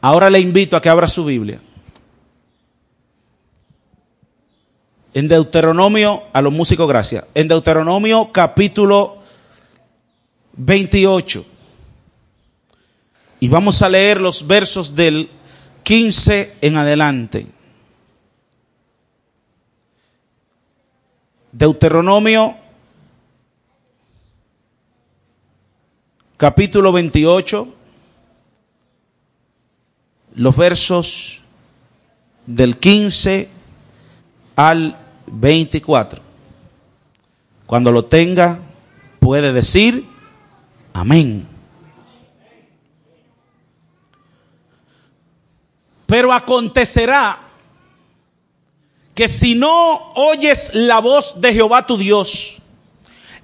Ahora le invito a que abra su Biblia. En Deuteronomio, a los músicos, gracias. En Deuteronomio capítulo 28. Y vamos a leer los versos del 15 en adelante. Deuteronomio capítulo 28, los versos del 15 al 24. Cuando lo tenga, puede decir amén. Pero acontecerá que si no oyes la voz de Jehová tu Dios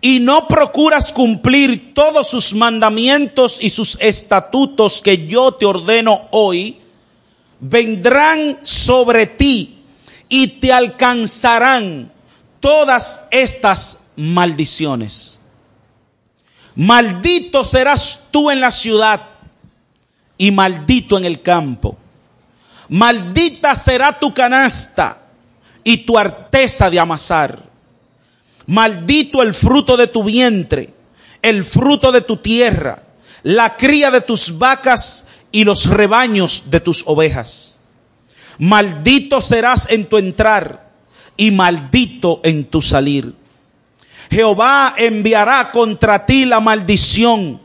y no procuras cumplir todos sus mandamientos y sus estatutos que yo te ordeno hoy, vendrán sobre ti y te alcanzarán todas estas maldiciones. Maldito serás tú en la ciudad y maldito en el campo. Maldita será tu canasta y tu arteza de amasar. Maldito el fruto de tu vientre, el fruto de tu tierra, la cría de tus vacas y los rebaños de tus ovejas. Maldito serás en tu entrar y maldito en tu salir. Jehová enviará contra ti la maldición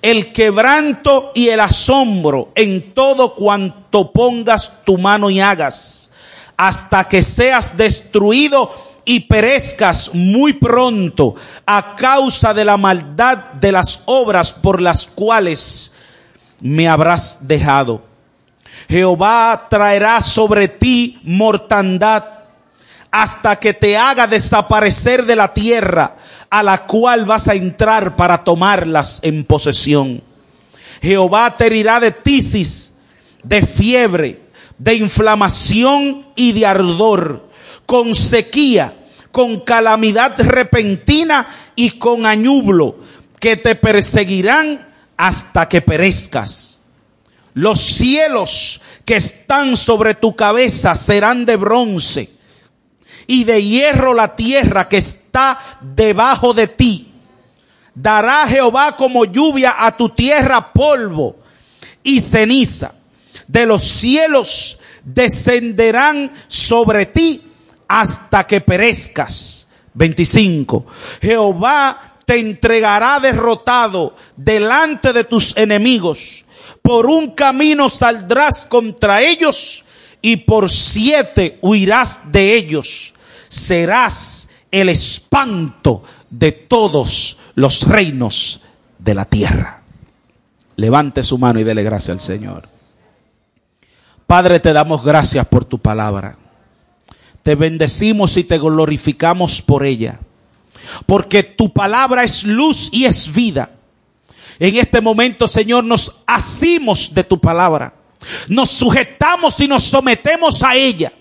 el quebranto y el asombro en todo cuanto pongas tu mano y hagas, hasta que seas destruido y perezcas muy pronto a causa de la maldad de las obras por las cuales me habrás dejado. Jehová traerá sobre ti mortandad hasta que te haga desaparecer de la tierra a la cual vas a entrar para tomarlas en posesión. Jehová te herirá de tisis, de fiebre, de inflamación y de ardor, con sequía, con calamidad repentina y con añublo, que te perseguirán hasta que perezcas. Los cielos que están sobre tu cabeza serán de bronce y de hierro la tierra que está debajo de ti. Dará Jehová como lluvia a tu tierra polvo y ceniza. De los cielos descenderán sobre ti hasta que perezcas. 25. Jehová te entregará derrotado delante de tus enemigos. Por un camino saldrás contra ellos y por siete huirás de ellos serás el espanto de todos los reinos de la tierra. Levante su mano y dele gracias al Señor. Padre, te damos gracias por tu palabra. Te bendecimos y te glorificamos por ella. Porque tu palabra es luz y es vida. En este momento, Señor, nos asimos de tu palabra. Nos sujetamos y nos sometemos a ella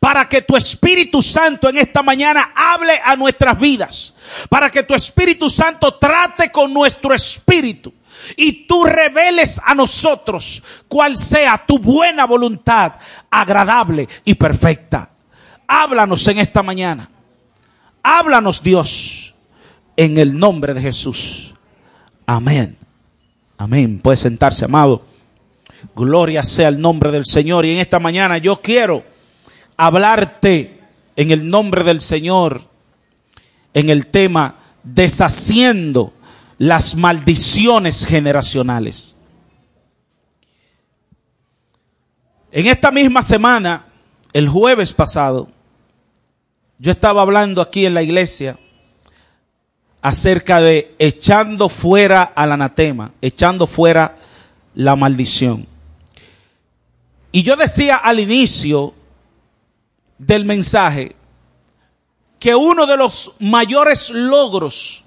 para que tu Espíritu Santo en esta mañana hable a nuestras vidas, para que tu Espíritu Santo trate con nuestro espíritu y tú reveles a nosotros cuál sea tu buena voluntad, agradable y perfecta. Háblanos en esta mañana. Háblanos Dios en el nombre de Jesús. Amén. Amén. Puede sentarse, amado. Gloria sea el nombre del Señor. Y en esta mañana yo quiero hablarte en el nombre del Señor en el tema deshaciendo las maldiciones generacionales. En esta misma semana, el jueves pasado, yo estaba hablando aquí en la iglesia acerca de echando fuera al anatema, echando fuera la maldición. Y yo decía al inicio del mensaje que uno de los mayores logros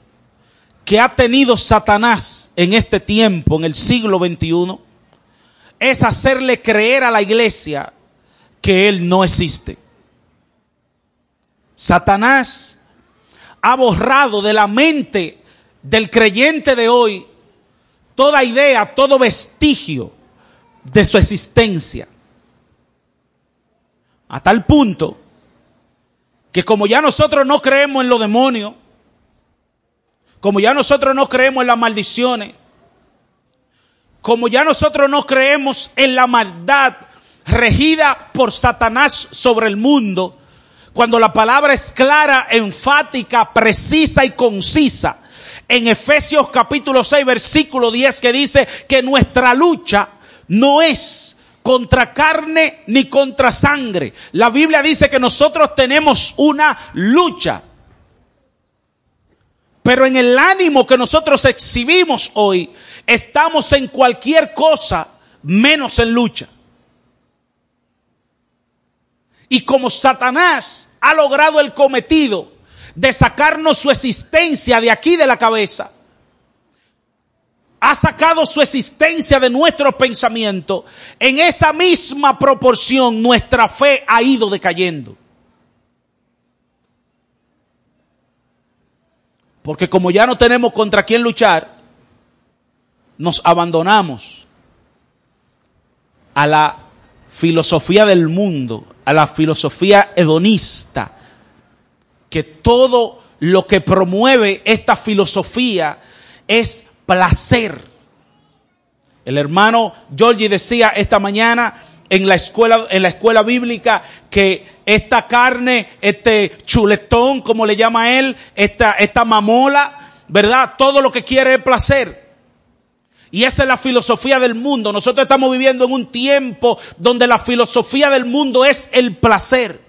que ha tenido Satanás en este tiempo, en el siglo XXI, es hacerle creer a la iglesia que Él no existe. Satanás ha borrado de la mente del creyente de hoy toda idea, todo vestigio de su existencia. A tal punto que como ya nosotros no creemos en los demonios, como ya nosotros no creemos en las maldiciones, como ya nosotros no creemos en la maldad regida por Satanás sobre el mundo, cuando la palabra es clara, enfática, precisa y concisa, en Efesios capítulo 6, versículo 10, que dice que nuestra lucha no es contra carne ni contra sangre. La Biblia dice que nosotros tenemos una lucha. Pero en el ánimo que nosotros exhibimos hoy, estamos en cualquier cosa menos en lucha. Y como Satanás ha logrado el cometido de sacarnos su existencia de aquí de la cabeza, ha sacado su existencia de nuestro pensamiento, en esa misma proporción nuestra fe ha ido decayendo. Porque como ya no tenemos contra quién luchar, nos abandonamos a la filosofía del mundo, a la filosofía hedonista, que todo lo que promueve esta filosofía es placer. El hermano Giorgi decía esta mañana en la escuela, en la escuela bíblica que esta carne, este chuletón, como le llama él, esta, esta mamola, ¿verdad? Todo lo que quiere es placer. Y esa es la filosofía del mundo. Nosotros estamos viviendo en un tiempo donde la filosofía del mundo es el placer.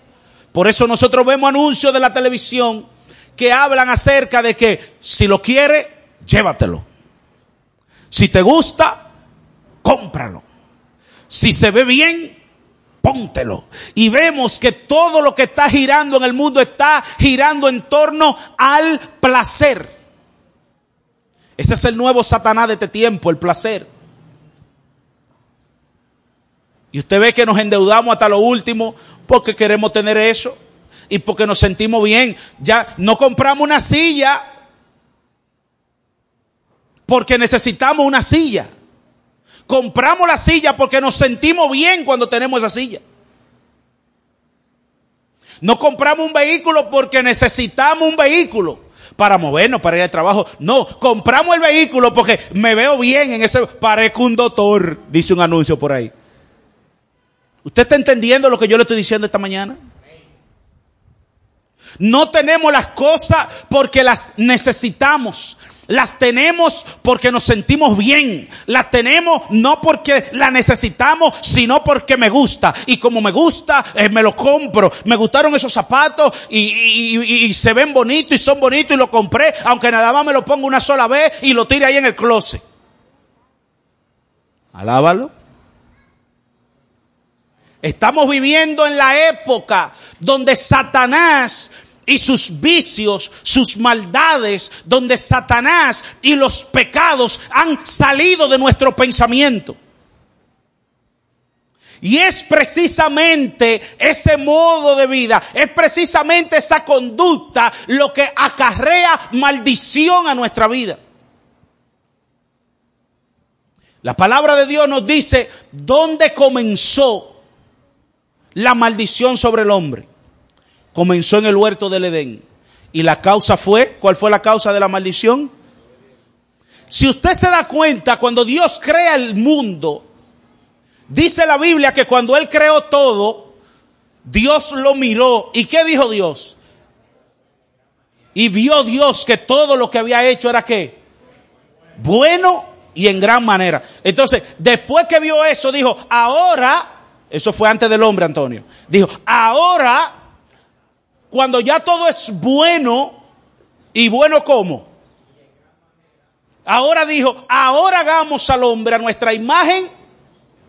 Por eso nosotros vemos anuncios de la televisión que hablan acerca de que si lo quiere, llévatelo. Si te gusta, cómpralo. Si se ve bien, póntelo. Y vemos que todo lo que está girando en el mundo está girando en torno al placer. Ese es el nuevo Satanás de este tiempo, el placer. Y usted ve que nos endeudamos hasta lo último porque queremos tener eso y porque nos sentimos bien. Ya no compramos una silla porque necesitamos una silla. Compramos la silla porque nos sentimos bien cuando tenemos esa silla. No compramos un vehículo porque necesitamos un vehículo para movernos, para ir al trabajo. No, compramos el vehículo porque me veo bien en ese, parezco un doctor, dice un anuncio por ahí. ¿Usted está entendiendo lo que yo le estoy diciendo esta mañana? No tenemos las cosas porque las necesitamos. Las tenemos porque nos sentimos bien. Las tenemos no porque la necesitamos, sino porque me gusta. Y como me gusta, eh, me lo compro. Me gustaron esos zapatos y, y, se ven bonitos y son bonitos y lo compré, aunque nada más me lo pongo una sola vez y lo tire ahí en el closet. Alábalo. Estamos viviendo en la época donde Satanás y sus vicios, sus maldades, donde Satanás y los pecados han salido de nuestro pensamiento. Y es precisamente ese modo de vida, es precisamente esa conducta lo que acarrea maldición a nuestra vida. La palabra de Dios nos dice dónde comenzó la maldición sobre el hombre comenzó en el huerto del Edén. Y la causa fue, ¿cuál fue la causa de la maldición? Si usted se da cuenta, cuando Dios crea el mundo, dice la Biblia que cuando Él creó todo, Dios lo miró. ¿Y qué dijo Dios? Y vio Dios que todo lo que había hecho era qué? Bueno y en gran manera. Entonces, después que vio eso, dijo, ahora, eso fue antes del hombre, Antonio, dijo, ahora cuando ya todo es bueno, y bueno como. Ahora dijo, ahora hagamos al hombre a nuestra imagen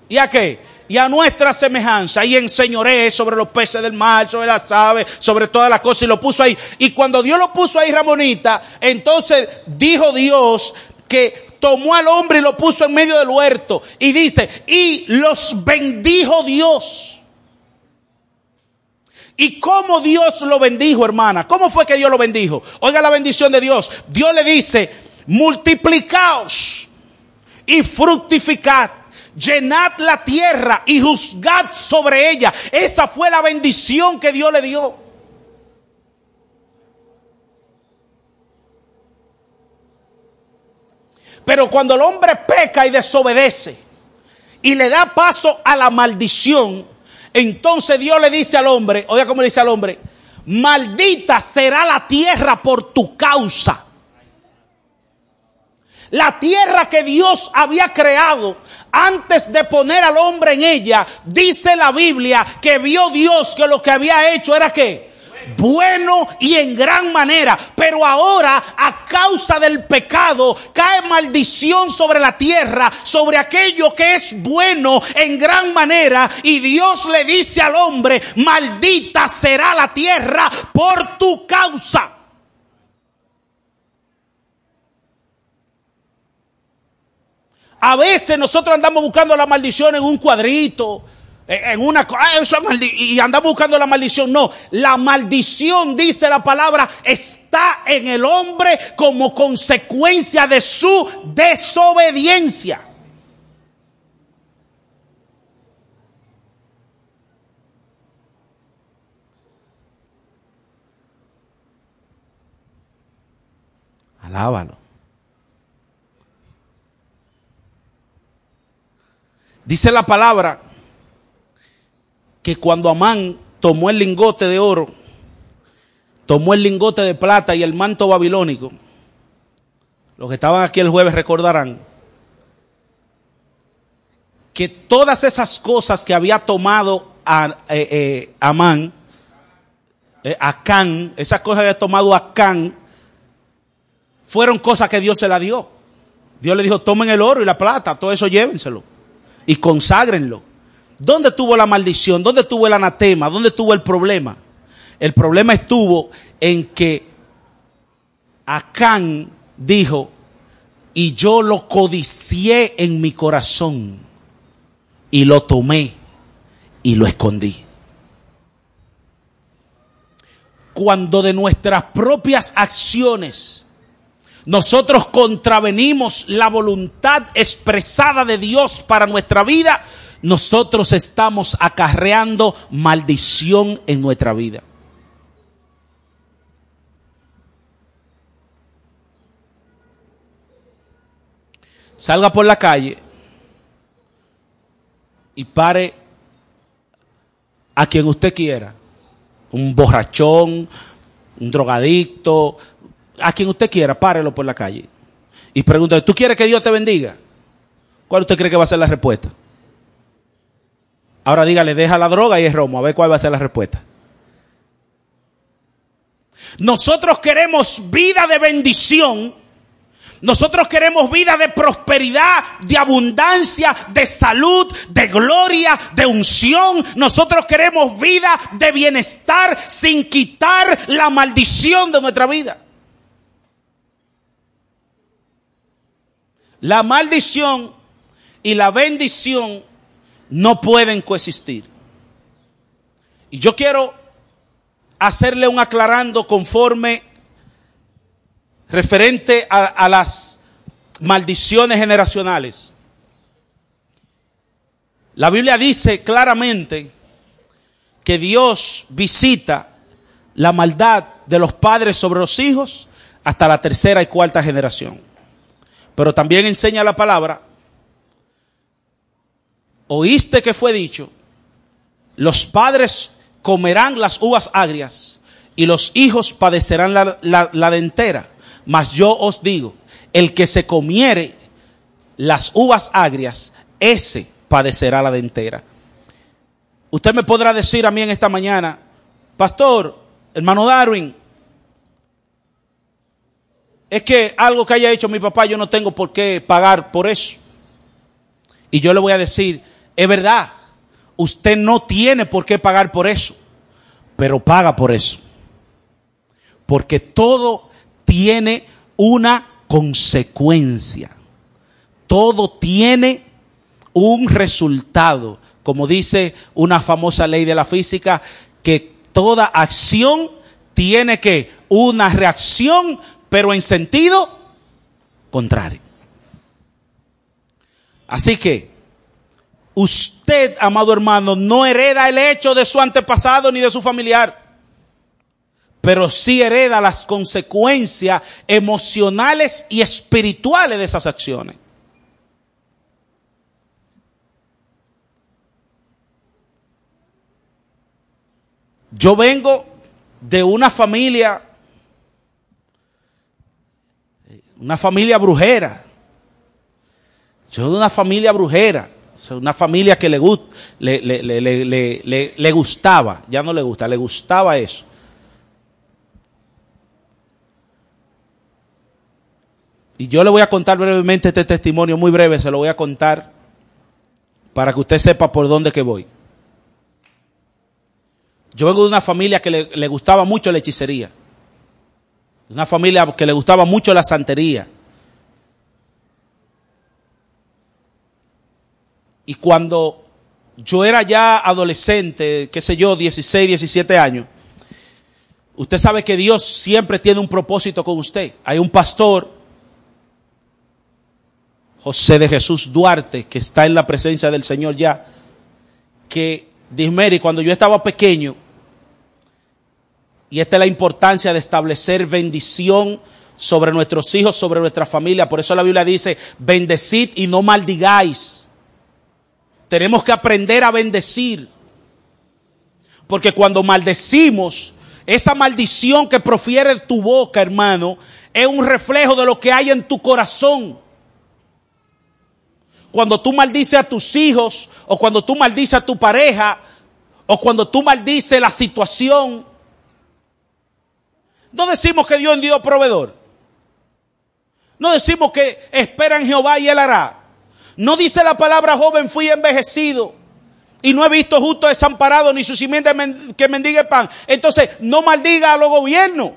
y a qué? Y a nuestra semejanza. Y enseñoré sobre los peces del mar, sobre las aves, sobre todas las cosas y lo puso ahí. Y cuando Dios lo puso ahí, Ramonita, entonces dijo Dios que tomó al hombre y lo puso en medio del huerto. Y dice, y los bendijo Dios. ¿Y cómo Dios lo bendijo, hermana? ¿Cómo fue que Dios lo bendijo? Oiga la bendición de Dios. Dios le dice, multiplicaos y fructificad, llenad la tierra y juzgad sobre ella. Esa fue la bendición que Dios le dio. Pero cuando el hombre peca y desobedece y le da paso a la maldición, entonces Dios le dice al hombre, oiga cómo le dice al hombre, maldita será la tierra por tu causa. La tierra que Dios había creado antes de poner al hombre en ella, dice la Biblia que vio Dios que lo que había hecho era que bueno y en gran manera. Pero ahora, a causa del pecado, cae maldición sobre la tierra, sobre aquello que es bueno en gran manera. Y Dios le dice al hombre, maldita será la tierra por tu causa. A veces nosotros andamos buscando la maldición en un cuadrito, en una ah, y andamos buscando la maldición. No, la maldición, dice la palabra, está en el hombre como consecuencia de su desobediencia. Alábalo. Dice la palabra que cuando Amán tomó el lingote de oro, tomó el lingote de plata y el manto babilónico, los que estaban aquí el jueves recordarán que todas esas cosas que había tomado a, eh, eh, Amán, eh, Acán, esas cosas que había tomado Acán, fueron cosas que Dios se la dio. Dios le dijo, tomen el oro y la plata, todo eso llévenselo y conságrenlo. ¿Dónde tuvo la maldición? ¿Dónde tuvo el anatema? ¿Dónde tuvo el problema? El problema estuvo en que Acán dijo, y yo lo codicié en mi corazón, y lo tomé y lo escondí. Cuando de nuestras propias acciones nosotros contravenimos la voluntad expresada de Dios para nuestra vida, nosotros estamos acarreando maldición en nuestra vida. Salga por la calle y pare a quien usted quiera. Un borrachón, un drogadicto, a quien usted quiera, párelo por la calle. Y pregúntale, ¿tú quieres que Dios te bendiga? ¿Cuál usted cree que va a ser la respuesta? Ahora dígale, deja la droga y es romo, a ver cuál va a ser la respuesta. Nosotros queremos vida de bendición. Nosotros queremos vida de prosperidad, de abundancia, de salud, de gloria, de unción. Nosotros queremos vida de bienestar sin quitar la maldición de nuestra vida. La maldición y la bendición no pueden coexistir. Y yo quiero hacerle un aclarando conforme referente a, las maldiciones generacionales. La Biblia dice claramente que Dios visita la maldad de los padres sobre los hijos hasta la tercera y cuarta generación. Pero también enseña la palabra oíste que fue dicho, los padres comerán las uvas agrias y los hijos padecerán la, dentera. Mas yo os digo, el que se comiere las uvas agrias, ese padecerá la dentera. Usted me podrá decir a mí en esta mañana, pastor, hermano Darwin, es que algo que haya hecho mi papá yo no tengo por qué pagar por eso. Y yo le voy a decir, es verdad, usted no tiene por qué pagar por eso, pero paga por eso. Porque todo tiene una consecuencia. Todo tiene un resultado. Como dice una famosa ley de la física, que toda acción tiene que una reacción, pero en sentido contrario. Así que Usted, amado hermano, no hereda el hecho de su antepasado ni de su familiar, pero sí hereda las consecuencias emocionales y espirituales de esas acciones. Yo vengo de una familia, una familia brujera. Yo de una familia brujera. Una familia que le, le, le, gustaba, ya no le gusta, le gustaba eso. Y yo le voy a contar brevemente este testimonio, muy breve, se lo voy a contar para que usted sepa por dónde que voy. Yo vengo de una familia que le, gustaba mucho la hechicería. Una familia que le gustaba mucho la santería. Y cuando yo era ya adolescente, qué sé yo, 16, 17 años, usted sabe que Dios siempre tiene un propósito con usted. Hay un pastor, José de Jesús Duarte, que está en la presencia del Señor ya, que, Mary, cuando yo estaba pequeño, y esta es la importancia de establecer bendición sobre nuestros hijos, sobre nuestra familia. Por eso la Biblia dice, bendecid y no maldigáis. Tenemos que aprender a bendecir. Porque cuando maldecimos, esa maldición que profiere tu boca, hermano, es un reflejo de lo que hay en tu corazón. Cuando tú maldices a tus hijos, o cuando tú maldices a tu pareja, o cuando tú maldices la situación, no decimos que Dios en Dios proveedor. No decimos que espera en Jehová y Él hará. No dice la palabra joven, fui envejecido y no he visto justo desamparado ni su simiente que mendigue pan. Entonces, no maldiga a los gobiernos.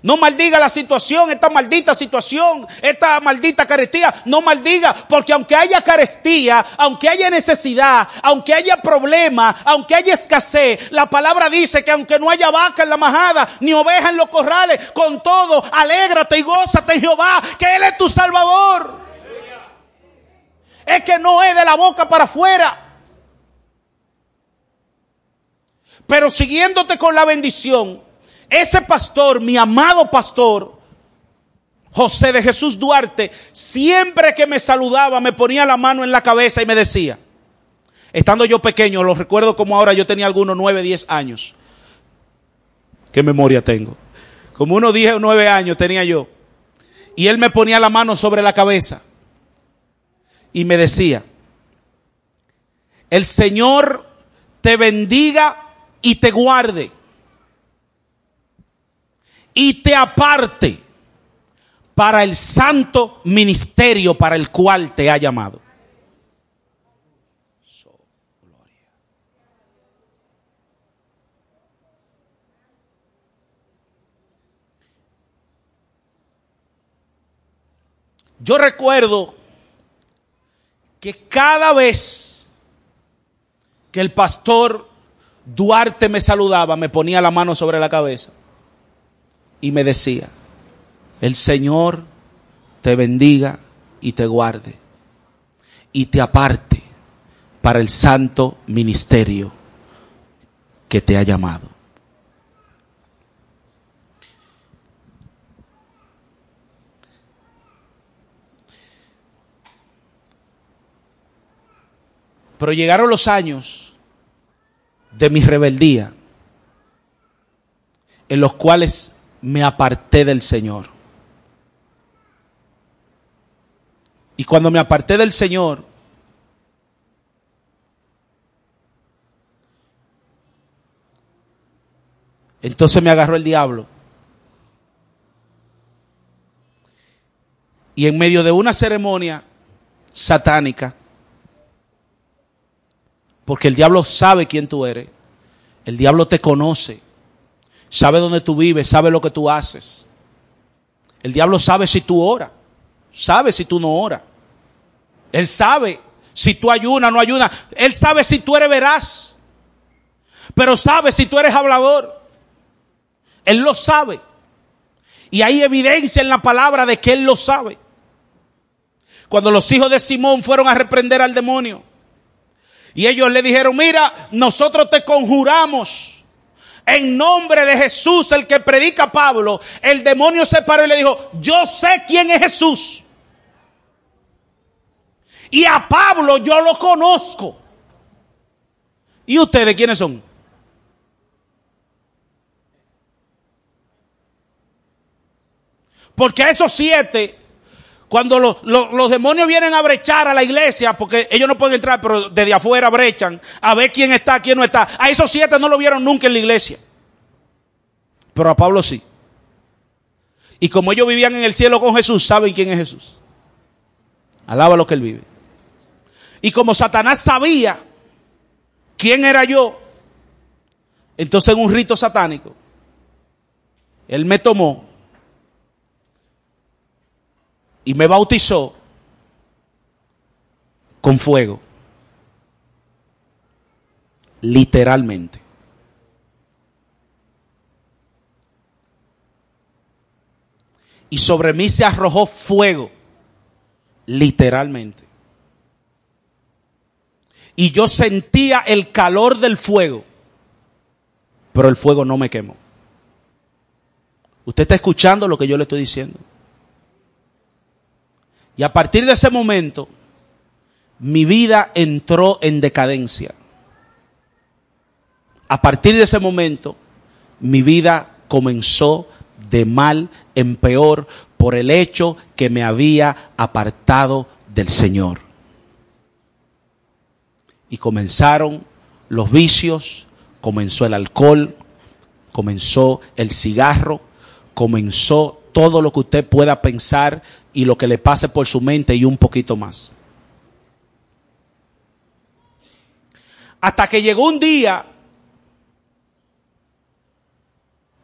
No maldiga la situación, esta maldita situación, esta maldita carestía. No maldiga, porque aunque haya carestía, aunque haya necesidad, aunque haya problema, aunque haya escasez, la palabra dice que aunque no haya vaca en la majada, ni oveja en los corrales, con todo, alégrate y gózate Jehová, que Él es tu Salvador. Es que no es de la boca para afuera. Pero siguiéndote con la bendición, ese pastor, mi amado pastor, José de Jesús Duarte, siempre que me saludaba me ponía la mano en la cabeza y me decía, estando yo pequeño, lo recuerdo como ahora yo tenía algunos nueve, diez años. ¿Qué memoria tengo? Como unos diez o nueve años tenía yo. Y él me ponía la mano sobre la cabeza y me decía, el Señor te bendiga y te guarde y te aparte para el santo ministerio para el cual te ha llamado. Yo recuerdo que cada vez que el pastor Duarte me saludaba, me ponía la mano sobre la cabeza y me decía, el Señor te bendiga y te guarde y te aparte para el santo ministerio que te ha llamado. Pero llegaron los años de mi rebeldía, en los cuales me aparté del Señor. Y cuando me aparté del Señor, entonces me agarró el diablo. Y en medio de una ceremonia satánica, porque el diablo sabe quién tú eres, el diablo te conoce, sabe dónde tú vives, sabe lo que tú haces. El diablo sabe si tú oras, sabe si tú no oras. Él sabe si tú ayunas no ayunas. Él sabe si tú eres veraz. Pero sabe si tú eres hablador. Él lo sabe. Y hay evidencia en la palabra de que Él lo sabe. Cuando los hijos de Simón fueron a reprender al demonio. Y ellos le dijeron, mira, nosotros te conjuramos en nombre de Jesús, el que predica Pablo. El demonio se paró y le dijo, yo sé quién es Jesús. Y a Pablo yo lo conozco. ¿Y ustedes quiénes son? Porque a esos siete, cuando los, demonios vienen a brechar a la iglesia, porque ellos no pueden entrar, pero desde afuera brechan, a ver quién está, quién no está. A esos siete no lo vieron nunca en la iglesia. Pero a Pablo sí. Y como ellos vivían en el cielo con Jesús, saben quién es Jesús. Alaba lo que él vive. Y como Satanás sabía quién era yo, entonces en un rito satánico, él me tomó y me bautizó con fuego. Literalmente. Y sobre mí se arrojó fuego. Literalmente. Y yo sentía el calor del fuego. Pero el fuego no me quemó. Usted está escuchando lo que yo le estoy diciendo. Y a partir de ese momento, mi vida entró en decadencia. A partir de ese momento, mi vida comenzó de mal en peor por el hecho que me había apartado del Señor. Y comenzaron los vicios, comenzó el alcohol, comenzó el cigarro, comenzó todo lo que usted pueda pensar y lo que le pase por su mente y un poquito más. Hasta que llegó un día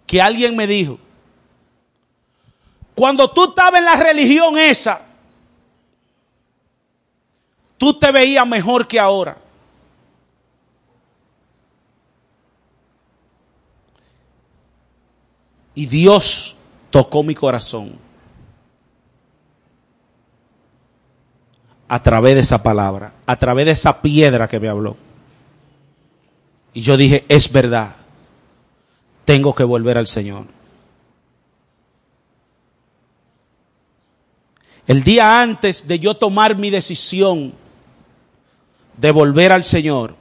que alguien me dijo, cuando tú estabas en la religión esa, tú te veías mejor que ahora. Y Dios tocó mi corazón. A través de esa palabra, a través de esa piedra que me habló. Y yo dije, es verdad, tengo que volver al Señor. El día antes de yo tomar mi decisión de volver al Señor,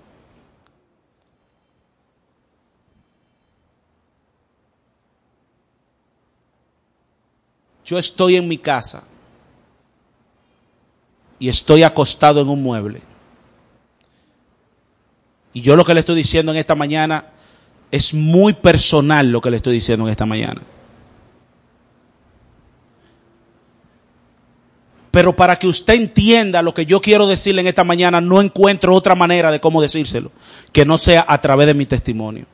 yo estoy en mi casa y estoy acostado en un mueble. Y yo lo que le estoy diciendo en esta mañana es muy personal lo que le estoy diciendo en esta mañana. Pero para que usted entienda lo que yo quiero decirle en esta mañana, no encuentro otra manera de cómo decírselo que no sea a través de mi testimonio.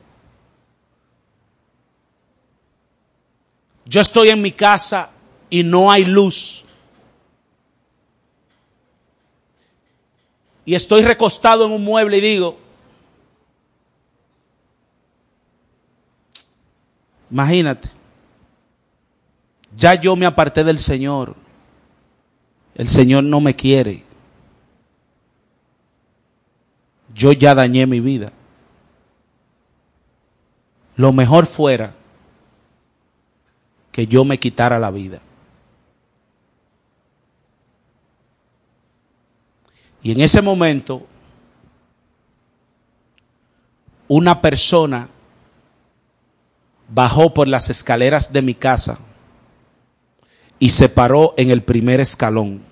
Yo estoy en mi casa y no hay luz. Y estoy recostado en un mueble y digo, imagínate, ya yo me aparté del Señor, el Señor no me quiere, yo ya dañé mi vida. Lo mejor fuera que yo me quitara la vida. Y en ese momento, una persona bajó por las escaleras de mi casa y se paró en el primer escalón.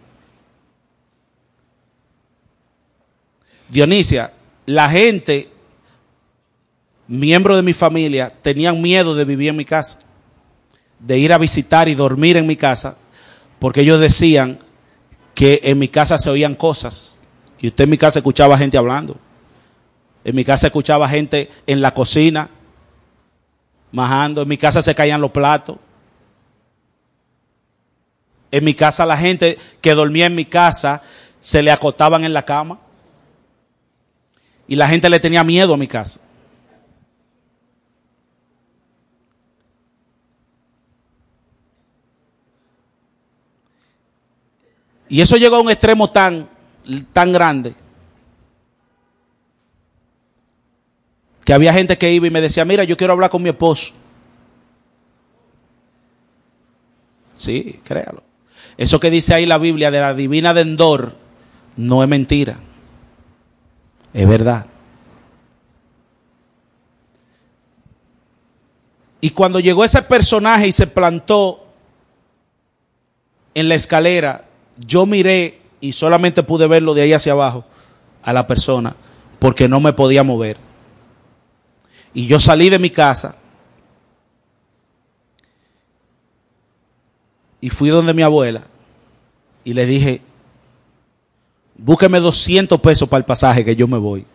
Dionisia, la gente, miembro de mi familia, tenían miedo de vivir en mi casa, de ir a visitar y dormir en mi casa, porque ellos decían que en mi casa se oían cosas y usted en mi casa escuchaba gente hablando. En mi casa escuchaba gente en la cocina, majando. En mi casa se caían los platos. En mi casa la gente que dormía en mi casa se le acotaban en la cama. Y la gente le tenía miedo a mi casa. Y eso llegó a un extremo tan, tan grande que había gente que iba y me decía, mira, yo quiero hablar con mi esposo. Sí, créalo. Eso que dice ahí la Biblia de la divina de Endor no es mentira. Es verdad. Y cuando llegó ese personaje y se plantó en la escalera, yo miré y solamente pude verlo de ahí hacia abajo a la persona porque no me podía mover. Y yo salí de mi casa y fui donde mi abuela y le dije, búsqueme 200 pesos para el pasaje que yo me voy.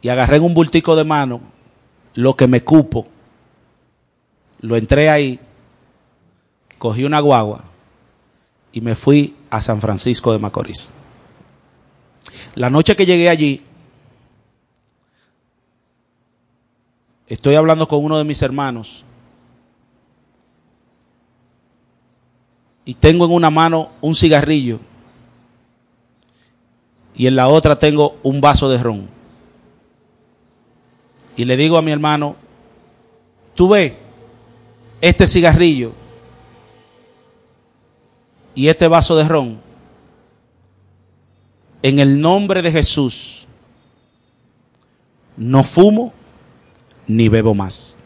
Y agarré en un bultico de mano lo que me cupo, lo entré ahí, cogí una guagua y me fui a San Francisco de Macorís. La noche que llegué allí, Estoy hablando con uno de mis hermanos y tengo en una mano un cigarrillo y en la otra tengo un vaso de ron. Y le digo a mi hermano, tú ves este cigarrillo y este vaso de ron, en el nombre de Jesús, no fumo ni bebo más.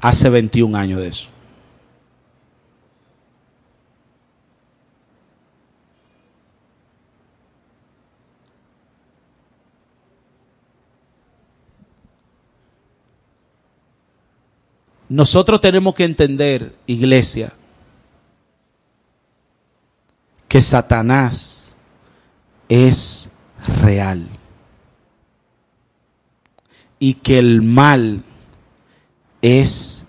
Hace 21 años de eso. Nosotros tenemos que entender, iglesia, que Satanás es real y que el mal es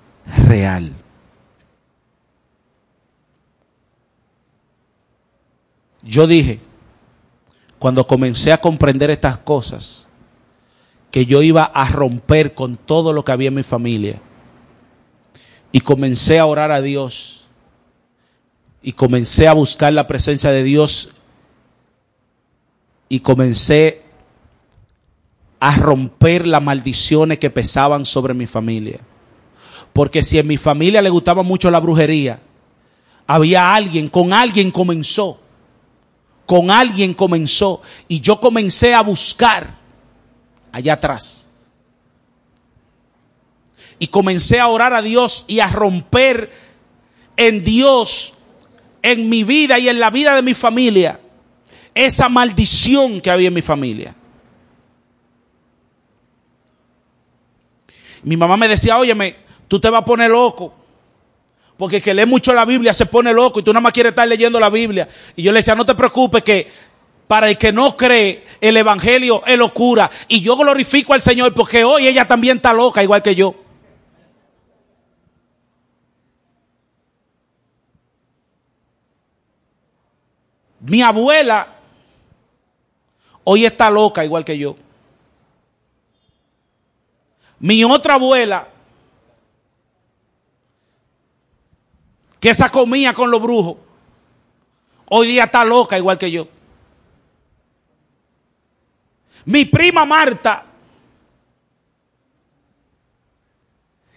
real. Yo dije, cuando comencé a comprender estas cosas, que yo iba a romper con todo lo que había en mi familia. Y comencé a orar a Dios. Y comencé a buscar la presencia de Dios. Y comencé a romper las maldiciones que pesaban sobre mi familia. Porque si en mi familia le gustaba mucho la brujería, había alguien, con alguien comenzó, con alguien comenzó, y yo comencé a buscar allá atrás. Y comencé a orar a Dios y a romper en Dios, en mi vida y en la vida de mi familia, esa maldición que había en mi familia. Mi mamá me decía, óyeme, tú te vas a poner loco. Porque el que lee mucho la Biblia se pone loco y tú nada más quieres estar leyendo la Biblia. Y yo le decía, no te preocupes que para el que no cree, el Evangelio es locura. Y yo glorifico al Señor porque hoy ella también está loca igual que yo. Mi abuela hoy está loca igual que yo. Mi otra abuela, que esa comía con los brujos, hoy día está loca igual que yo. Mi prima Marta,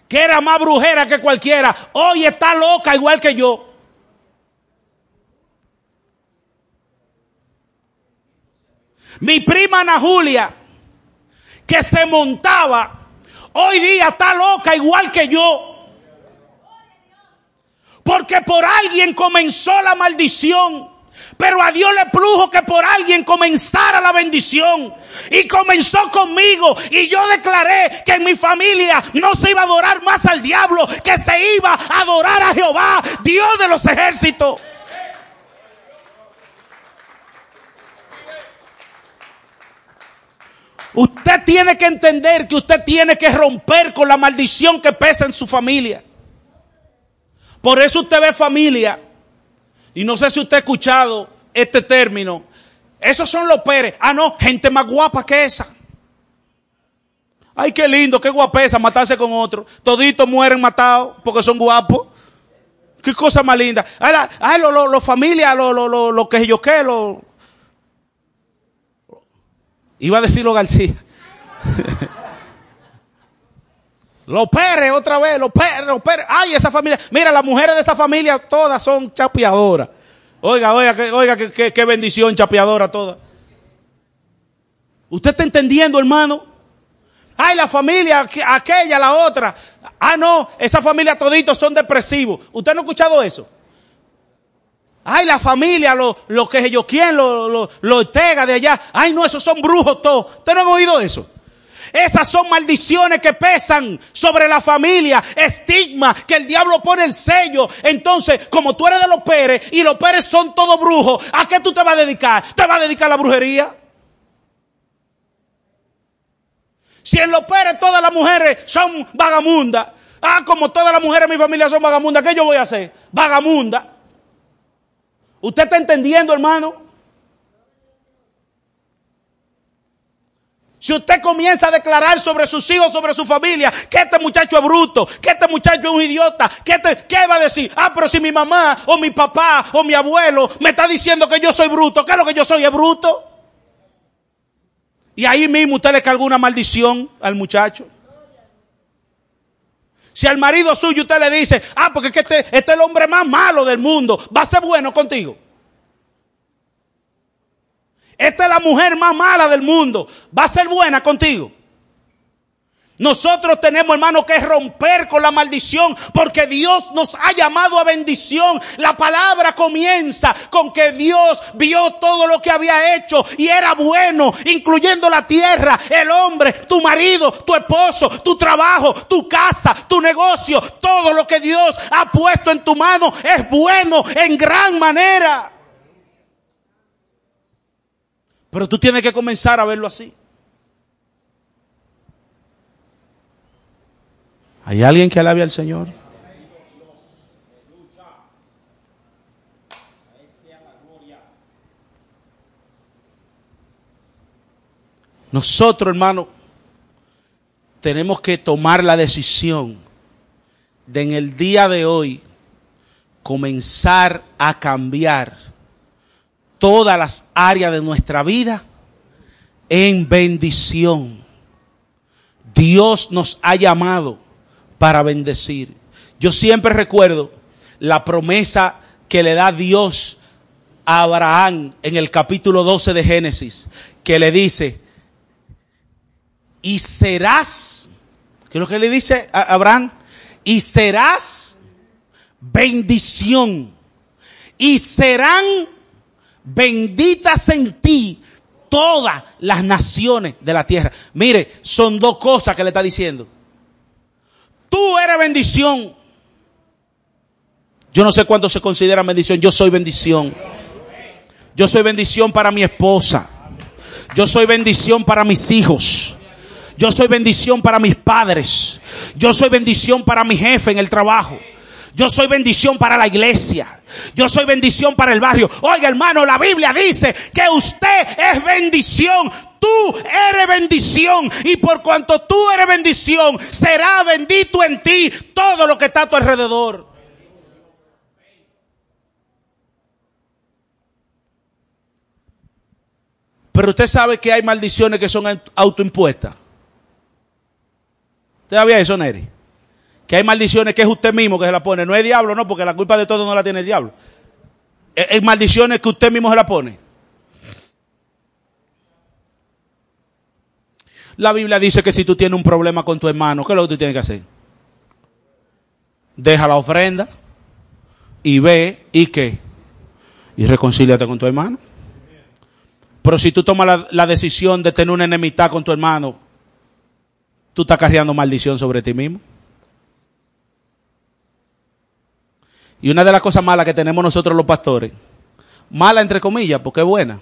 que era más brujera que cualquiera, hoy está loca igual que yo. Mi prima Ana Julia, que se montaba hoy día está loca igual que yo. Porque por alguien comenzó la maldición. Pero a Dios le plujo que por alguien comenzara la bendición. Y comenzó conmigo. Y yo declaré que en mi familia no se iba a adorar más al diablo, que se iba a adorar a Jehová, Dios de los ejércitos. Usted tiene que entender que usted tiene que romper con la maldición que pesa en su familia. Por eso usted ve familia, y no sé si usted ha escuchado este término, esos son los Pérez. Ah, no, gente más guapa que esa. Ay, qué lindo, qué guapesa matarse con otro. Toditos mueren matados porque son guapos. Qué cosa más linda. Ay, los lo, lo, familias, lo, lo, lo, que yo qué, lo. Iba a decirlo García. los Pérez, otra vez, los Pérez, los Pérez. Ay, esa familia. Mira, las mujeres de esa familia todas son chapeadoras. Oiga, oiga, oiga, qué, qué bendición chapeadora toda. ¿Usted está entendiendo, hermano? Ay, la familia, aquella, la otra. Ah, no, esa familia toditos son depresivos. ¿Usted no ha escuchado eso? Ay, la familia, lo, lo que yo quién, lo, lo, lo de allá. Ay, no, esos son brujos todos. ¿Usted no ha oído eso? Esas son maldiciones que pesan sobre la familia, estigma, que el diablo pone el sello. Entonces, como tú eres de los Pérez y los Pérez son todos brujos, ¿a qué tú te vas a dedicar? ¿Te vas a dedicar a la brujería? Si en los Pérez todas las mujeres son vagamundas, ah, como todas las mujeres de mi familia son vagamundas, ¿qué yo voy a hacer? Vagamunda. ¿Usted está entendiendo, hermano? Si usted comienza a declarar sobre sus hijos, sobre su familia, que este muchacho es bruto, que este muchacho es un idiota, que este, ¿qué va a decir? Ah, pero si mi mamá o mi papá o mi abuelo me está diciendo que yo soy bruto, ¿qué es lo que yo soy? ¿Es bruto? Y ahí mismo usted le cargó una maldición al muchacho. Si al marido suyo usted le dice, ah, porque este, este es el hombre más malo del mundo, va a ser bueno contigo. Esta es la mujer más mala del mundo, va a ser buena contigo. Nosotros tenemos, hermano, que romper con la maldición porque Dios nos ha llamado a bendición. La palabra comienza con que Dios vio todo lo que había hecho y era bueno, incluyendo la tierra, el hombre, tu marido, tu esposo, tu trabajo, tu casa, tu negocio. Todo lo que Dios ha puesto en tu mano es bueno en gran manera. Pero tú tienes que comenzar a verlo así. ¿Hay alguien que alabe al Señor? Nosotros, hermano, tenemos que tomar la decisión de en el día de hoy comenzar a cambiar todas las áreas de nuestra vida en bendición. Dios nos ha llamado para bendecir. Yo siempre recuerdo la promesa que le da Dios a Abraham en el capítulo 12 de Génesis, que le dice, y serás, ¿qué es lo que le dice Abraham? Y serás bendición, y serán benditas en ti todas las naciones de la tierra. Mire, son dos cosas que le está diciendo. Tú eres bendición. Yo no sé cuánto se considera bendición. Yo soy bendición. Yo soy bendición para mi esposa. Yo soy bendición para mis hijos. Yo soy bendición para mis padres. Yo soy bendición para mi jefe en el trabajo. Yo soy bendición para la iglesia. Yo soy bendición para el barrio. Oiga, hermano, la Biblia dice que usted es bendición tú eres bendición y por cuanto tú eres bendición, será bendito en ti todo lo que está a tu alrededor. Pero usted sabe que hay maldiciones que son autoimpuestas. ¿Usted sabía eso, Neri? Que hay maldiciones que es usted mismo que se la pone. No es diablo, no, porque la culpa de todo no la tiene el diablo. Hay maldiciones que usted mismo se la pone. La Biblia dice que si tú tienes un problema con tu hermano, ¿qué es lo que tú tienes que hacer? Deja la ofrenda y ve y qué. Y reconcíliate con tu hermano. Pero si tú tomas la, la, decisión de tener una enemistad con tu hermano, tú estás cargando maldición sobre ti mismo. Y una de las cosas malas que tenemos nosotros los pastores, mala entre comillas, porque es buena,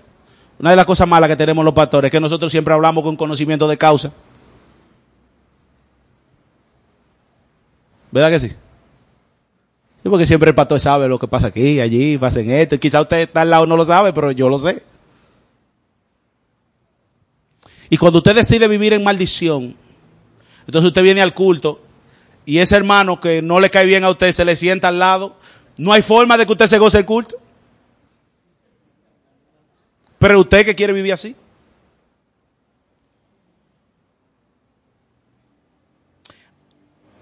una de las cosas malas que tenemos los pastores es que nosotros siempre hablamos con conocimiento de causa. ¿Verdad que sí? Sí, porque siempre el pastor sabe lo que pasa aquí, allí, pasa en esto. Quizá usted está al lado no lo sabe, pero yo lo sé. Y cuando usted decide vivir en maldición, Entonces usted viene al culto y ese hermano que no le cae bien a usted se le sienta al lado. No hay forma de que usted se goce el culto. Pero usted que quiere vivir así.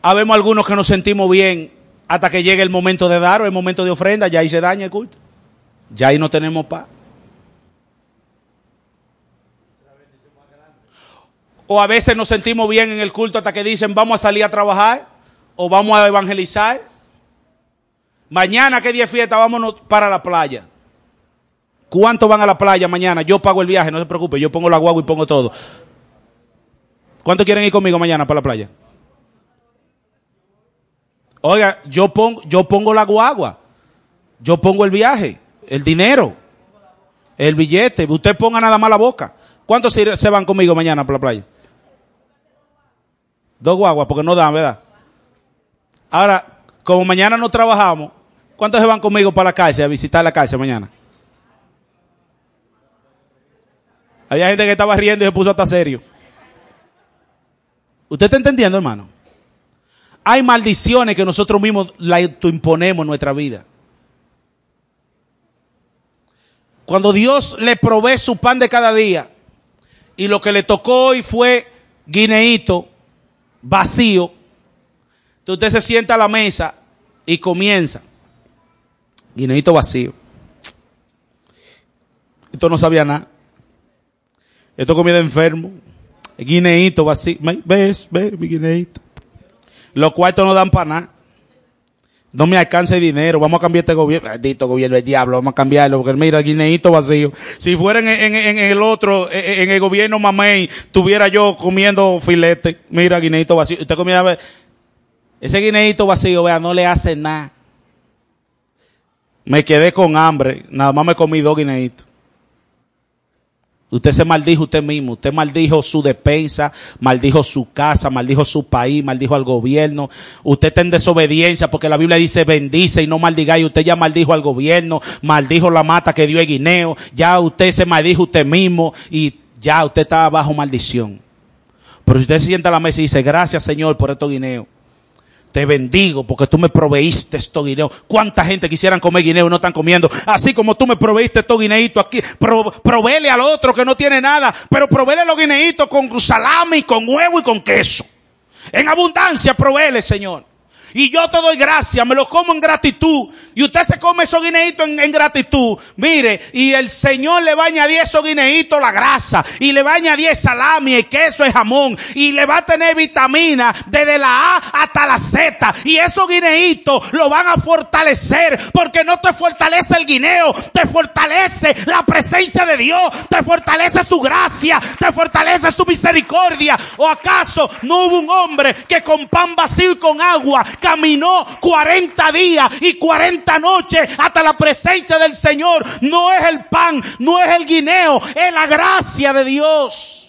Habemos algunos que nos sentimos bien hasta que llegue el momento de dar o el momento de ofrenda, ya ahí se daña el culto. Ya ahí no tenemos paz. O a veces nos sentimos bien en el culto hasta que dicen vamos a salir a trabajar o vamos a evangelizar. Mañana, ¿qué día fiesta? Vámonos para la playa. ¿Cuántos van a la playa mañana? Yo pago el viaje, no se preocupe, yo pongo la guagua y pongo todo. ¿Cuántos quieren ir conmigo mañana para la playa? Oiga, yo pongo, yo pongo la guagua, yo pongo el viaje, el dinero, el billete, usted ponga nada más la boca. ¿Cuántos se van conmigo mañana para la playa? Dos guaguas, porque no dan, ¿verdad? Ahora, como mañana no trabajamos, ¿cuántos se van conmigo para la cárcel, a visitar la cárcel mañana? Había gente que estaba riendo y se puso hasta serio. ¿Usted está entendiendo, hermano? Hay maldiciones que nosotros mismos la imponemos en nuestra vida. Cuando Dios le provee su pan de cada día y lo que le tocó hoy fue guineíto vacío, entonces usted se sienta a la mesa y comienza. Guineíto vacío. Esto no sabía nada. Esto comida enfermo. Guineíto vacío. ¿Ves? ¿Ves? Mi guineíto. Los cuartos no dan para nada. No me alcanza el dinero, vamos a cambiar este gobierno. Maldito gobierno del diablo, vamos a cambiarlo, porque mira, guineíto vacío. Si fuera en, el otro, en, el gobierno mamey, tuviera yo comiendo filete. Mira, guineíto vacío. Usted comía, ese guineíto vacío, vea, no le hace nada. Me quedé con hambre, nada más me comí dos guineitos. Usted se maldijo usted mismo, usted maldijo su despensa, maldijo su casa, maldijo su país, maldijo al gobierno. Usted está en desobediencia porque la Biblia dice bendice y no maldigáis. Usted ya maldijo al gobierno, maldijo la mata que dio el guineo. Ya usted se maldijo usted mismo y ya usted está bajo maldición. Pero si usted se sienta a la mesa y dice gracias Señor por estos guineos te bendigo porque tú me proveíste estos guineos. ¿Cuánta gente quisieran comer guineo y no están comiendo? Así como tú me proveíste estos guineitos aquí. Pro, proveele al otro que no tiene nada. Pero proveele los guineitos con salami, con huevo y con queso. En abundancia proveele, Señor. Y yo te doy gracias, me lo como en gratitud. Y usted se come esos guineitos en, gratitud. Mire, y el Señor le va a añadir esos guineitos la grasa. Y le va a añadir salami, y queso, y jamón. Y le va a tener vitamina desde la A hasta la Z. Y esos guineitos lo van a fortalecer. Porque no te fortalece el guineo, te fortalece la presencia de Dios. Te fortalece su gracia, te fortalece su misericordia. ¿O acaso no hubo un hombre que con pan vacío y con agua caminó 40 días y 40 noches hasta la presencia del Señor. No es el pan, no es el guineo, es la gracia de Dios.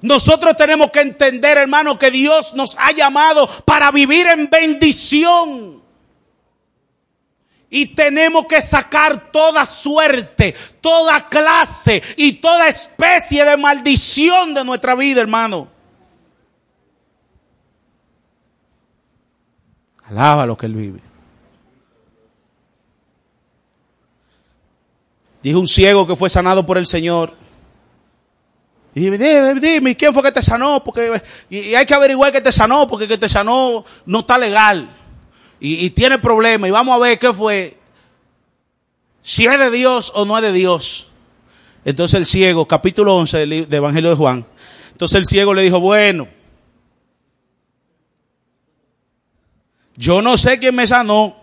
Nosotros tenemos que entender, hermano, que Dios nos ha llamado para vivir en bendición. Y tenemos que sacar toda suerte, toda clase y toda especie de maldición de nuestra vida, hermano. Alaba lo que Él vive. Dijo un ciego que fue sanado por el Señor. Y dime, dime, ¿quién fue que te sanó? Porque, y, hay que averiguar que te sanó, porque que te sanó no está legal. Y, tiene problemas. Y vamos a ver qué fue. Si es de Dios o no es de Dios. Entonces el ciego, capítulo 11 del, del Evangelio de Juan. Entonces el ciego le dijo, bueno, Yo no sé quién me sanó,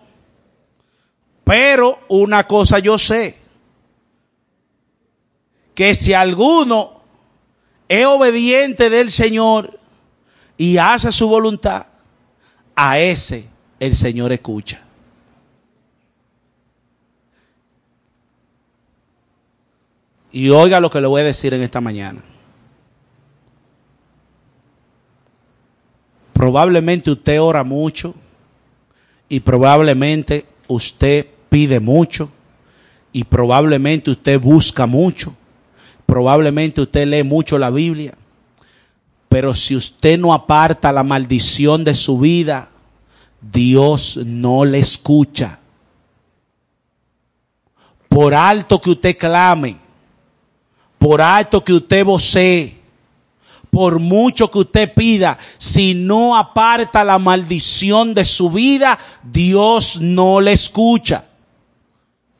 pero una cosa yo sé, que si alguno es obediente del Señor y hace su voluntad, a ese el Señor escucha. Y oiga lo que le voy a decir en esta mañana. Probablemente usted ora mucho y probablemente usted pide mucho y probablemente usted busca mucho, probablemente usted lee mucho la Biblia, Pero si usted no aparta la maldición de su vida, Dios no le escucha. Por alto que usted clame, por alto que usted vocee, por mucho que usted pida, si no aparta la maldición de su vida, Dios no le escucha.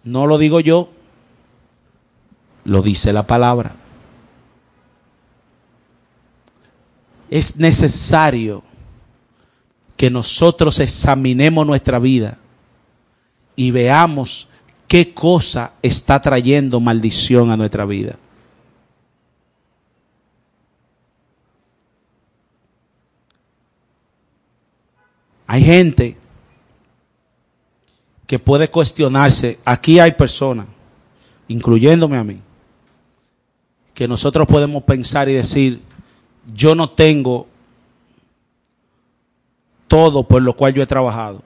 No lo digo yo, lo dice la palabra. Es necesario que nosotros examinemos nuestra vida y veamos qué cosa está trayendo maldición a nuestra vida. Hay gente que puede cuestionarse. Aquí hay personas, incluyéndome a mí, que nosotros podemos pensar y decir, yo no tengo todo por lo cual yo he trabajado.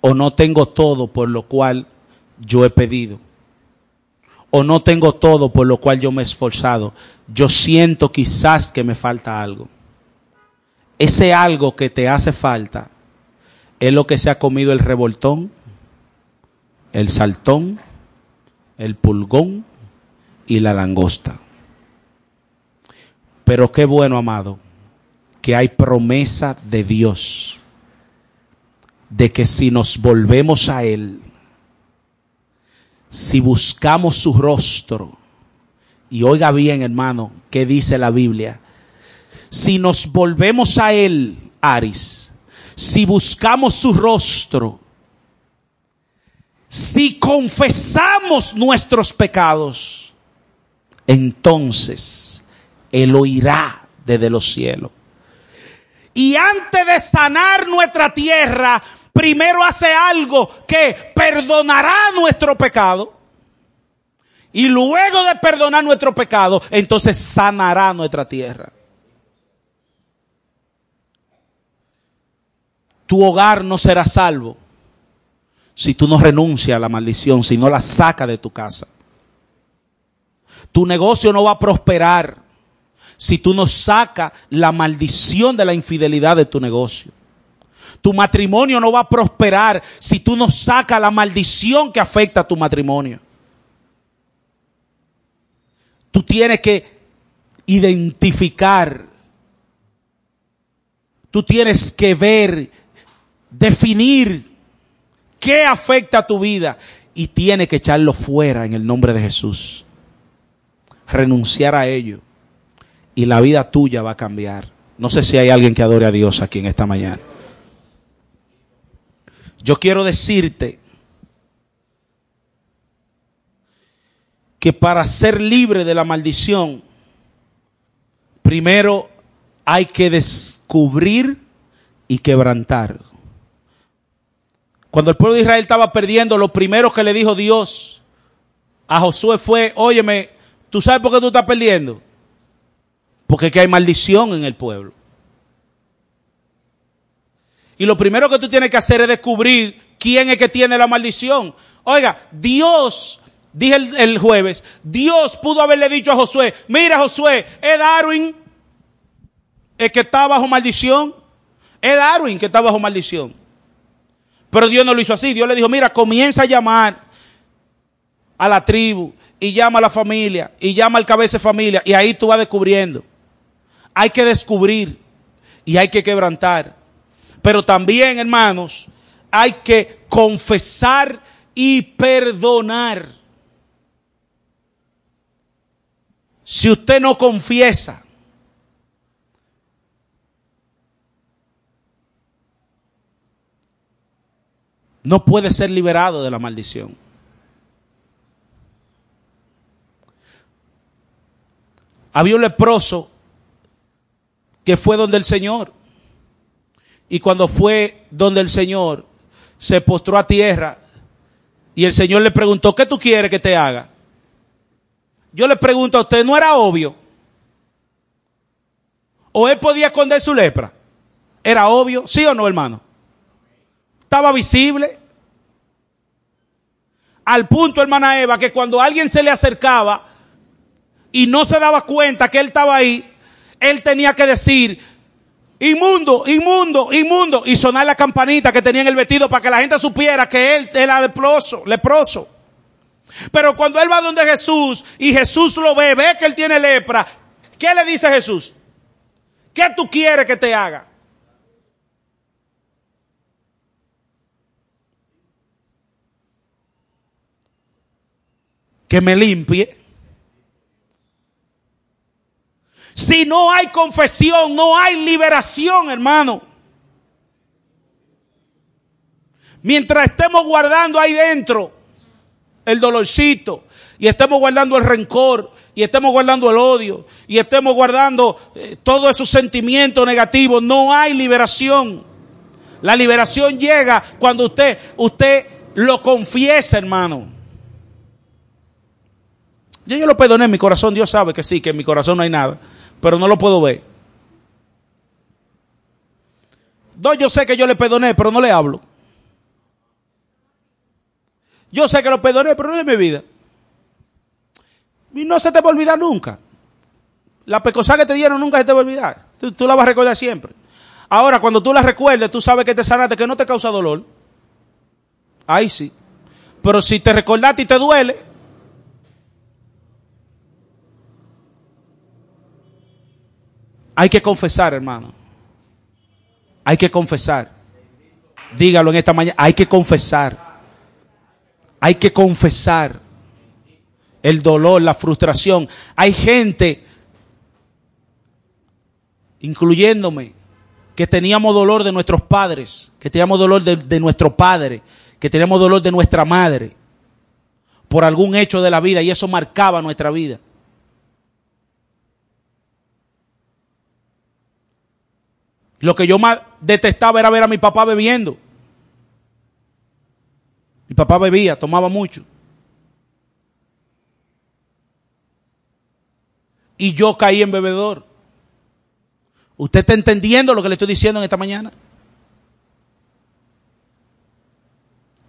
O no tengo todo por lo cual yo he pedido. O no tengo todo por lo cual yo me he esforzado. Yo siento quizás que me falta algo ese algo que te hace falta es lo que se ha comido el revoltón, el saltón, el pulgón y la langosta. Pero qué bueno, amado, que hay promesa de Dios de que si nos volvemos a Él, si buscamos su rostro, y oiga bien hermano, ¿qué dice la Biblia? Si nos volvemos a Él, Aris, si buscamos su rostro, si confesamos nuestros pecados, entonces Él oirá desde los cielos. Y antes de sanar nuestra tierra, primero hace algo que perdonará nuestro pecado. Y luego de perdonar nuestro pecado, entonces sanará nuestra tierra. Tu hogar no será salvo si tú no renuncias a la maldición, si no la sacas de tu casa. Tu negocio no va a prosperar si tú no sacas la maldición de la infidelidad de tu negocio. Tu matrimonio no va a prosperar si tú no sacas la maldición que afecta a tu matrimonio. Tú tienes que identificar, tú tienes que ver definir qué afecta a tu vida y tiene que echarlo fuera en el nombre de Jesús. Renunciar a ello y la vida tuya va a cambiar. No sé si hay alguien que adore a Dios aquí en esta mañana. Yo quiero decirte que para ser libre de la maldición, primero hay que descubrir y quebrantar. Cuando el pueblo de Israel estaba perdiendo, lo primero que le dijo Dios a Josué fue, óyeme, ¿tú sabes por qué tú estás perdiendo? Porque que hay maldición en el pueblo. Y lo primero que tú tienes que hacer es descubrir quién es que tiene la maldición. Oiga, Dios, dije el, jueves, Dios pudo haberle dicho a Josué, mira Josué, es Darwin el que está bajo maldición. Es Darwin que está bajo maldición. Pero Dios no lo hizo así. Dios le dijo, mira, comienza a llamar a la tribu y llama a la familia y llama al cabeza de familia y ahí tú vas descubriendo. Hay que descubrir y hay que quebrantar. Pero también, hermanos, hay que confesar y perdonar. Si usted no confiesa, no puede ser liberado de la maldición. Había un leproso que fue donde el Señor. Y cuando fue donde el Señor, se postró a tierra y el Señor le preguntó, ¿qué tú quieres que te haga? Yo le pregunto a usted, ¿no era obvio? ¿O él podía esconder su lepra? ¿Era obvio? ¿Sí o no, hermano? Estaba visible. Al punto, hermana Eva, que cuando alguien se le acercaba y no se daba cuenta que él estaba ahí, él tenía que decir, inmundo, inmundo, inmundo, y sonar la campanita que tenía en el vestido para que la gente supiera que él era leproso, leproso. Pero cuando él va donde Jesús y Jesús lo ve, ve que él tiene lepra, ¿qué le dice Jesús? ¿Qué tú quieres que te haga? Que me limpie. Si no hay confesión, no hay liberación, hermano. Mientras estemos guardando ahí dentro el dolorcito y estemos guardando el rencor y estemos guardando el odio y estemos guardando eh, todos esos sentimientos negativos, no hay liberación. La liberación llega cuando usted usted lo confiesa, hermano. Yo, yo lo perdoné en mi corazón, Dios sabe que sí, que en mi corazón no hay nada pero no lo puedo ver. Dos, yo sé que yo le perdoné, pero no le hablo. Yo sé que lo perdoné, pero no es mi vida. Y no se te va a olvidar nunca. La pecosa que te dieron nunca se te va a olvidar. Tú, tú, la vas a recordar siempre. Ahora, cuando tú la recuerdes, tú sabes que te sanaste, que no te causa dolor. Ahí sí. Pero si te recordaste y te duele, Hay que confesar, hermano. Hay que confesar. Dígalo en esta mañana. Hay que confesar. Hay que confesar el dolor, la frustración. Hay gente, incluyéndome, que teníamos dolor de nuestros padres, que teníamos dolor de, de, nuestro padre, que teníamos dolor de nuestra madre, por algún hecho de la vida, y eso marcaba nuestra vida. Lo que yo más detestaba era ver a mi papá bebiendo. Mi papá bebía, tomaba mucho. Y yo caí en bebedor. ¿Usted está entendiendo lo que le estoy diciendo en esta mañana?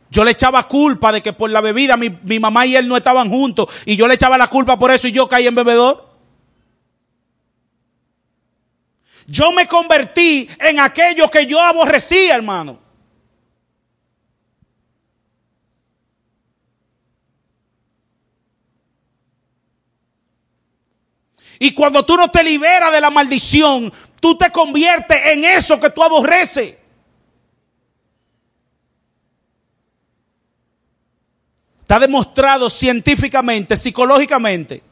Yo le echaba culpa de que por la bebida mi, mi, mamá y él no estaban juntos. Y yo le echaba la culpa por eso y yo caí en bebedor. Yo me convertí en aquello que yo aborrecía, hermano. Y cuando tú no te liberas de la maldición, tú te conviertes en eso que tú aborreces. Está demostrado científicamente, psicológicamente,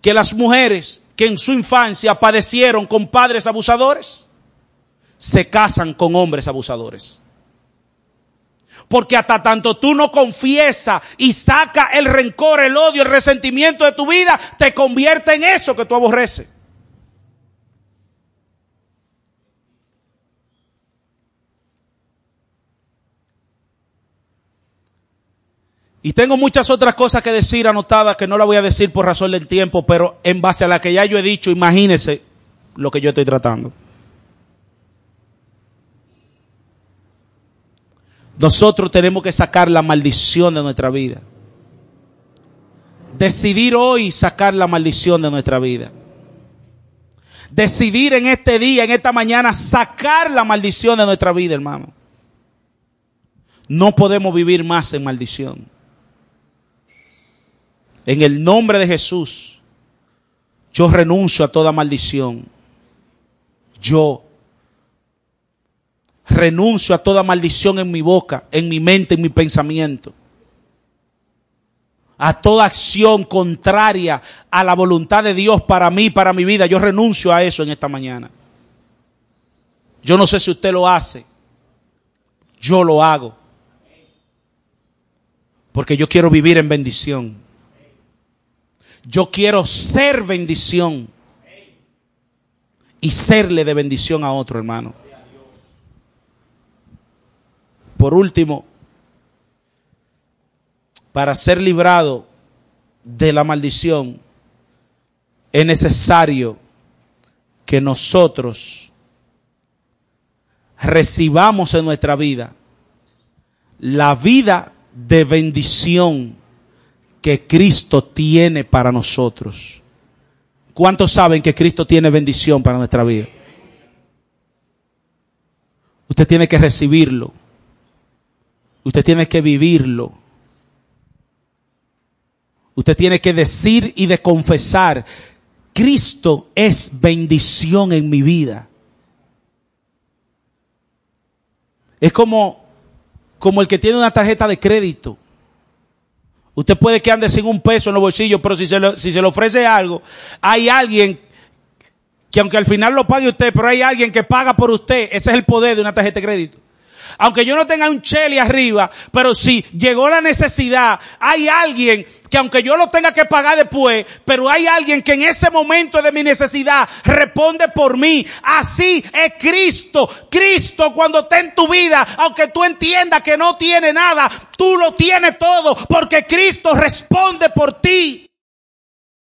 que las mujeres que en su infancia padecieron con padres abusadores, se casan con hombres abusadores. Porque hasta tanto tú no confiesas y saca el rencor, el odio, el resentimiento de tu vida, te convierte en eso que tú aborreces. Y tengo muchas otras cosas que decir anotadas que no la voy a decir por razón del tiempo, pero en base a la que ya yo he dicho, imagínese lo que yo estoy tratando. Nosotros tenemos que sacar la maldición de nuestra vida. Decidir hoy sacar la maldición de nuestra vida. Decidir en este día, en esta mañana, sacar la maldición de nuestra vida, hermano. No podemos vivir más en maldición. En el nombre de Jesús, yo renuncio a toda maldición. Yo renuncio a toda maldición en mi boca, en mi mente, en mi pensamiento. A toda acción contraria a la voluntad de Dios para mí, para mi vida. Yo renuncio a eso en esta mañana. Yo no sé si usted lo hace. Yo lo hago. Porque yo quiero vivir en bendición. Yo quiero ser bendición y serle de bendición a otro hermano. Por último, para ser librado de la maldición, es necesario que nosotros recibamos en nuestra vida la vida de bendición que Cristo tiene para nosotros. ¿Cuántos saben que Cristo tiene bendición para nuestra vida? Usted tiene que recibirlo. Usted tiene que vivirlo. Usted tiene que decir y de confesar, Cristo es bendición en mi vida. Es como, como el que tiene una tarjeta de crédito. Usted puede que ande sin un peso en los bolsillos, pero si se, lo, si se le ofrece algo, hay alguien que aunque al final lo pague usted, pero hay alguien que paga por usted. Ese es el poder de una tarjeta de crédito. Aunque yo no tenga un cheli arriba, pero si llegó la necesidad, hay alguien que aunque yo lo tenga que pagar después, pero hay alguien que en ese momento de mi necesidad responde por mí. Así es Cristo. Cristo cuando está en tu vida, aunque tú entiendas que no tiene nada, tú lo tienes todo porque Cristo responde por ti.